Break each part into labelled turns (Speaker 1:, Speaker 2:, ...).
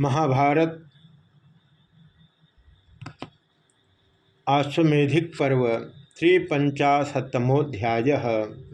Speaker 1: महाभारत आश्वेधिक पर्व, त्रिपंचाशतमोध्याय।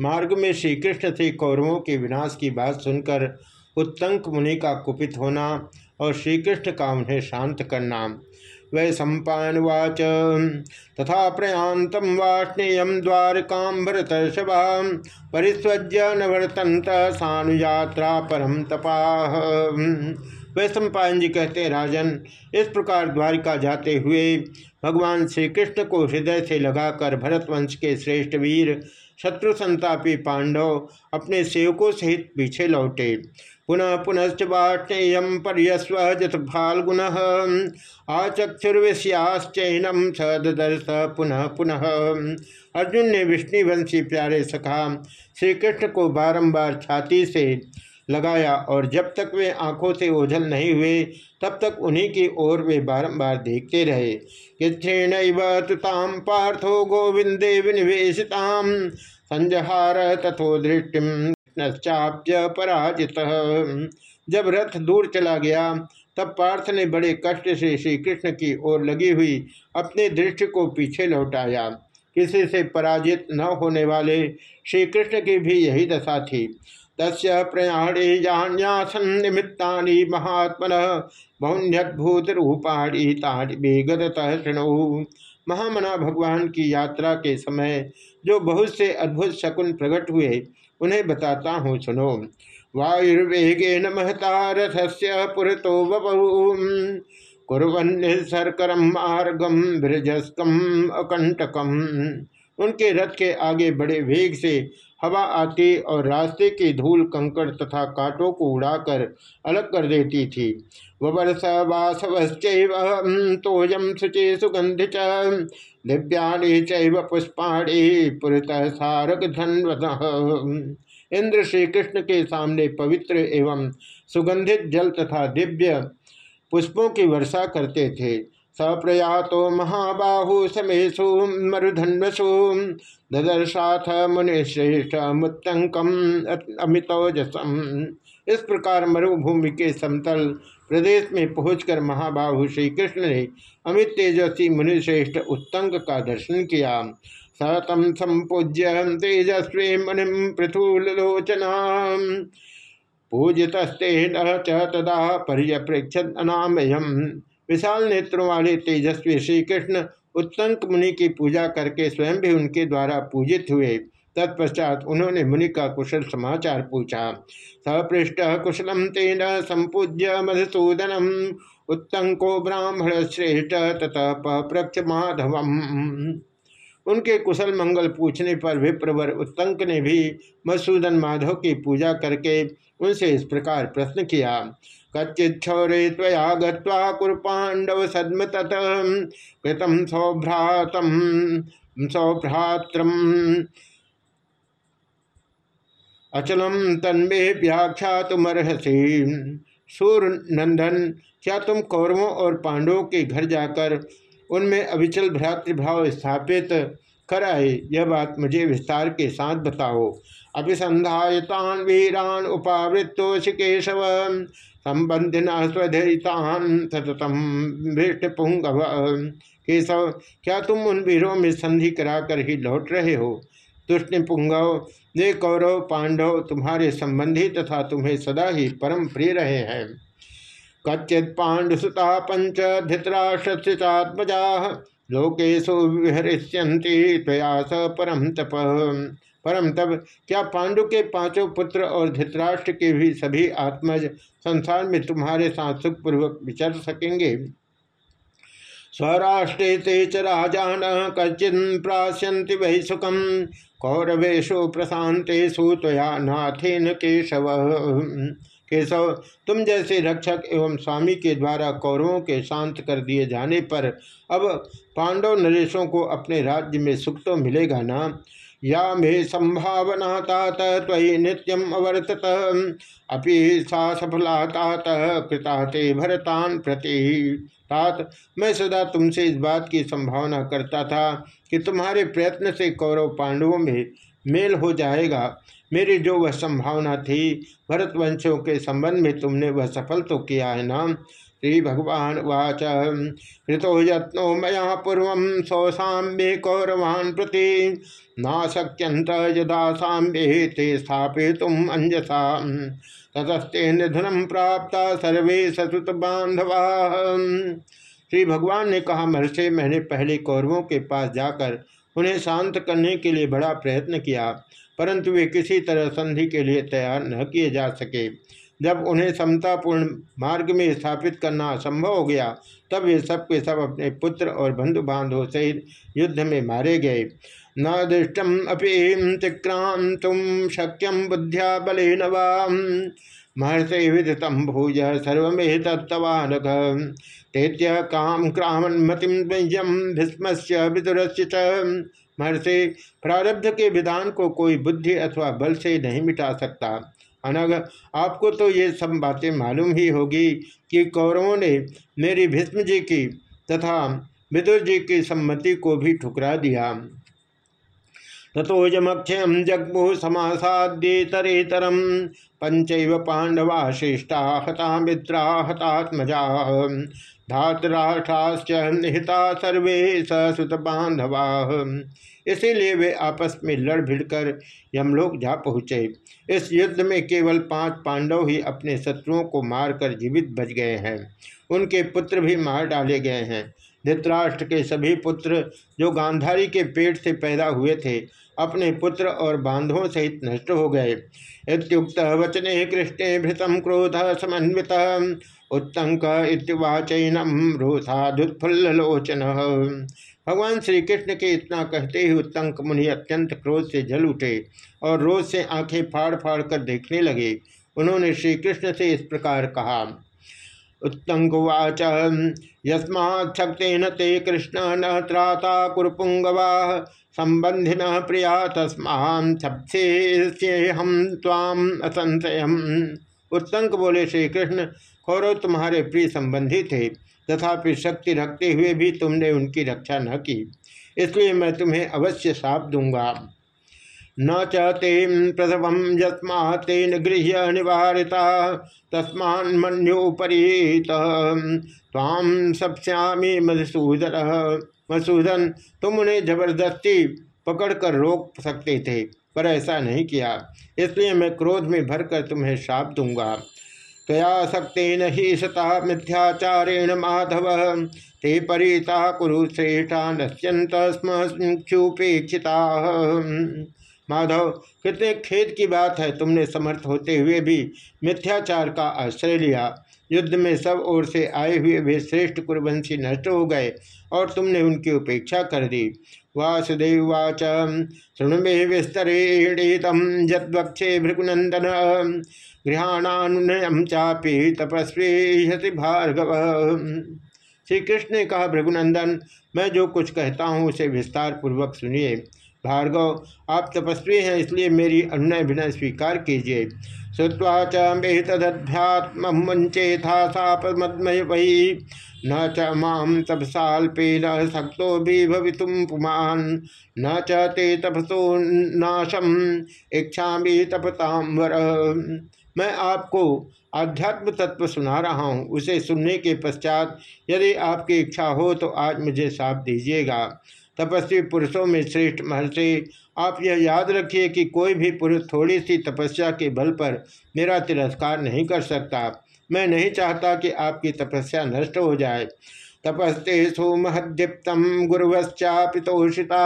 Speaker 1: मार्ग में श्री कृष्ण से कौरवों के विनाश की बात सुनकर उत्तंक मुनि का कुपित होना और श्री कृष्ण का उन्हें शांत करना। वै सम्पावाच तथा प्रयांत वाष्णेय द्वारकाम्भरतर्षभा परिस्वज्य नवर्तंत सानुयात्रा परम तपा वैश्वपायन जी कहते हैं राजन, इस प्रकार द्वारिका जाते हुए भगवान श्री कृष्ण को हृदय से लगाकर भरतवंश के श्रेष्ठ वीर, शत्रु संतापी पांडव अपने सेवकों सहित पीछे लौटे। पुनः पुनश्च बाष्णेय पर्यस्व जत फाल्गुन। आचक्षुर्विश्याश्चैनम सदर्श पुनः पुनः। अर्जुन ने विष्णुवंशी प्यारे सखा श्री कृष्ण को बारंबार छाती से लगाया और जब तक वे आँखों से ओझल नहीं हुए, तब तक उन्हीं की ओर वे बारंबार देखते रहे। तुताम पार्थो गोविंदे विनिवेशिताम। संजहार तथो दृष्टि नश्चाप्य पराजित। जब रथ दूर चला गया, तब पार्थ ने बड़े कष्ट से श्री कृष्ण की ओर लगी हुई अपने दृष्टि को पीछे लौटाया। किसी से पराजित न होने वाले श्री कृष्ण की भी यही दशा थी। तस् प्रयाणे जान्यासन निमित्ता महात्मन रूपाणी ताड़ी बेगतः शृणु। महामना भगवान की यात्रा के समय जो बहुत से अद्भुत शकुन प्रकट हुए, उन्हें बताता हूँ, सुनो। वायुर्वेगेन महता रथस्य पुरतो बबू कुरन्सरकरम मार्गम ब्रजस्कम अकंटकम उनके रथ के आगे बड़े वेग से हवा आती और रास्ते की धूल, कंकड़ तथा कांटों को उड़ाकर अलग कर देती थी। तोयम शुचि सुगंधि दिव्याणी चैव पुष्पाणी पुरतः सारक धन इंद्र श्री कृष्ण के सामने पवित्र एवं सुगंधित जल तथा दिव्य पुष्पों की वर्षा करते थे। सप्रयातो महाबाहु समेशु मरुधन्वसु। ददर्शाथ मुनिश्रेष्ठ मुत्तंकम अमितोजसम इस प्रकार मरुभूमि के समतल प्रदेश में पहुंचकर महाबाहु श्री कृष्ण ने अमित तेजस्वी मुनिश्रेष्ठ उत्तंक का दर्शन किया। सतम संपूज्य तेजस्वी मुनि पृथुलोचना पूजितस्ते न तदा पर्यप्रेक्षत अनामयम। विशाल नेत्रों वाले तेजस्वी श्री कृष्ण उत्तंक मुनि की पूजा करके स्वयं भी उनके द्वारा पूजित हुए। तत्पश्चात उन्होंने मुनि का कुशल समाचार पूछा। सपृष्ट कुशलम तेन संपूज्य मधुसूदनम, उत्तंको ब्राह्मण श्रेष्ठ तथा पृक्ष माधवम। उनके कुशल मंगल पूछने पर विप्रवर उत्तंक ने भी मधुसूदन माधव की पूजा करके उनसे इस प्रकार प्रश्न किया कच्चिक्षौरे तया गुरुपाण्डव सद्म तत कृतम सौभ्रातम, सौभ्रात्रम अचलम तन्मे व्याख्यातुमर्हसी। सूर्य नंदन, क्या तुम कौरवों और पांडवों के घर जाकर उनमें अविचल भ्रातृभाव स्थापित कर आए। यह बात मुझे विस्तार के साथ बताओ। अभिसंधायतान वीरान उपावृत्तोष केशव संबंधिन स्वधरितान सततम केशव, क्या तुम उन वीरों में संधि कराकर ही लौट रहे हो? तुष्ण पुंगव ने कौरव पांडव तुम्हारे संबंधी तथा तुम्हें सदा ही परम प्रिय रहे हैं। कच्चित पांडुसुता पंच धृतराष्ट्रत्मजा लोकेशु विहरिष्यंति प्रयास परम तप। परम तब क्या पांडु के पाँचों पुत्र और धृतराष्ट्र के भी सभी आत्मज संसार में तुम्हारे साथ सुखपूर्वक विचर सकेंगे? स्वराष्ट्रे ते च राजान कचिन प्राश्यंति वही सुखम कौरवेशु प्रशांतेशु तया नाथेन केशव। केशव, तुम जैसे रक्षक एवं स्वामी के द्वारा कौरवों के शांत कर दिए जाने पर अब पांडव नरेशों को अपने राज्य में सुख तो मिलेगा ना? या मे संभावना तात तयि नित्यम अवर्तत। अपि सा सफला तात, कृता ते भरतान प्रति। तात, मैं सदा तुमसे इस बात की संभावना करता था कि तुम्हारे प्रयत्न से कौरव पांडवों में मेल हो जाएगा। मेरी जो वह संभावना थी, भरतवंशों के संबंध में तुमने वह सफल तो किया है ना? श्री भगवान वाच। ऋतो यत्नो मया पूर्व सौसाम्ये कौरवान् प्रति। नाशक्यंत यदा साम्ये ते स्थापित अंजसा ततस्ते निधनम प्राप्त सर्वे ससुत बांधवा श्री भगवान ने कहा, महर्षि, मैंने पहले कौरवों के पास जाकर उन्हें शांत करने के लिए बड़ा प्रयत्न किया, परंतु वे किसी तरह संधि के लिए तैयार न किए जा सके। जब उन्हें समतापूर्ण मार्ग में स्थापित करना असंभव हो गया, तब वे सब के सब अपने पुत्र और बंधु बांधवों सहित युद्ध में मारे गए। न दृष्टम अपीम तिक्रांतुम शक्यम बुद्ध्या बल नवाम महर्षि विदितम भूज सर्वे तत्वान तेत्य काम क्रामन मतिम भीष्म से विदुरस्य महर्षि प्रारब्ध के विधान को कोई बुद्धि अथवा बल से नहीं मिटा सकता। अनग, आपको तो ये सब बातें मालूम ही होगी कि कौरवों ने मेरी भीष्म जी की तथा विदुर जी की सम्मति को भी ठुकरा दिया। तथोजमक्षयम जगमु समासाद्येतरेतरम पंच पांडवा श्रेष्ठा हता मित्रा हतात्मजा धातराष्ट्राश्च निहिता सर्वे ससुत बांधवा इसीलिए वे आपस में लड़ भिड़कर यमलोक जा पहुँचे। इस युद्ध में केवल पाँच पांडव ही अपने शत्रुओं को मारकर जीवित बच गए हैं। उनके पुत्र भी मार डाले गए हैं। धृतराष्ट्र के सभी पुत्र जो गांधारी के पेट से पैदा हुए थे, अपने पुत्र और बांधवों सहित नष्ट हो गए। इतुक्त वचने कृष्ण भृतम क्रोध समन्वित। उत्तंक इतवाचनम रोषादुत्फुल्लोचन भगवान श्री कृष्ण के इतना कहते ही उत्तंक मुनि अत्यंत क्रोध से जल उठे और रोज से आँखें फाड़ फाड़ कर देखने लगे। उन्होंने श्री कृष्ण से इस प्रकार कहा उत्तंकवाच यस्मात्तेन ते कृष्ण न त्राता कुरपुंगवा संबंधि न प्रिया तस्मान हम ताम असंशय उत्तंक बोले श्री कृष्ण कौरव तुम्हारे प्रिय संबंधी थे। तथापि शक्ति रखते हुए भी तुमने उनकी रक्षा न की। इसलिए मैं तुम्हें अवश्य साप दूँगा। न चते प्रथम यस्मा तेन गृह्य निवारिता, तस्मान मन्योपरीत। ताम सप्यामी मधुसूदन मधुसूदन, तुम उन्हें ज़बरदस्ती पकड़कर रोक सकते थे, पर ऐसा नहीं किया। इसलिए मैं क्रोध में भरकर तुम्हें श्राप दूँगा। तया शक्न ही सता मिथ्याचारेण माधव, ते परिता कुरुश्रेष्ठा नश्यंत स्म माधव, कितने खेद की बात है तुमने समर्थ होते हुए भी मिथ्याचार का आश्रय लिया। युद्ध में सब ओर से आए हुए वे श्रेष्ठ कुरवंशी नष्ट हो गए और तुमने उनकी उपेक्षा कर दी। वासुदेववाच शृणु मे विस्तरेणीतम यदक्षे भृगुनंदन गृहाणानुनयम चापी तपस्वी भार्गव। श्री कृष्ण ने कहा भृगुनंदन मैं जो कुछ कहता हूँ उसे विस्तार पूर्वक सुनिए। भार्गव, आप तपस्वी हैं, इसलिए मेरी अनुनय विनय स्वीकार कीजिए। श्रुवा च मे था सापमय वही। न च माम तपसाल्पे न सक्तो भी भवितुम पुमान। न चे तपसो नाशम। इच्छा तपताम वर। मैं आपको आध्यात्म तत्व सुना रहा हूँ। उसे सुनने के पश्चात यदि आपकी इच्छा हो तो आज मुझे साप दीजिएगा। तपस्वी पुरुषों में श्रेष्ठ महर्षि, आप यह याद रखिए कि कोई भी पुरुष थोड़ी सी तपस्या के बल पर मेरा तिरस्कार नहीं कर सकता। मैं नहीं चाहता कि आपकी तपस्या नष्ट हो जाए। तपस्ते सुमहदीप्तम गुरुवश्चापितोषिता।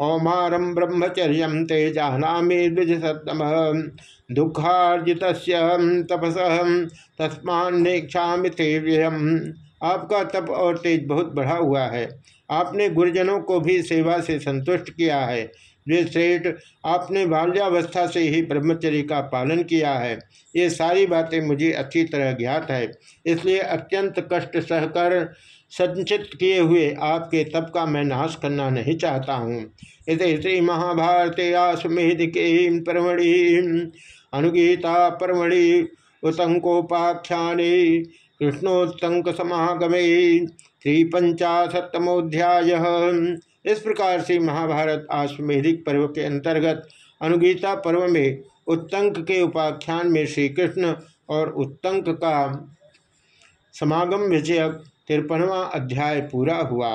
Speaker 1: कौमारम ब्रह्मचर्य ते जानामी द्विज सत्तम दुखार्जित तपस तस्मान्नेक्षा व्ययम। आपका तप और तेज बहुत बढ़ा हुआ है। आपने गुरुजनों को भी सेवा से संतुष्ट किया है। वे श्रेष्ठ आपने बाल्यावस्था से ही ब्रह्मचर्य का पालन किया है। ये सारी बातें मुझे अच्छी तरह ज्ञात है। इसलिए अत्यंत कष्ट सहकर संचित किए हुए आपके तप का मैं नाश करना नहीं चाहता हूँ। इस श्री महाभारत आसमेध के परमणि अनुगीता परमणि उतंकोपाख्याने कृष्णोत्तंक समागमे श्री पंचाशतमोध्याय इस प्रकार से महाभारत आश्वेधिक पर्व के अंतर्गत अनुगीता पर्व में उत्तंक के उपाख्यान में श्री कृष्ण और उत्तंक का समागम विजयक तिरपनवा अध्याय पूरा हुआ।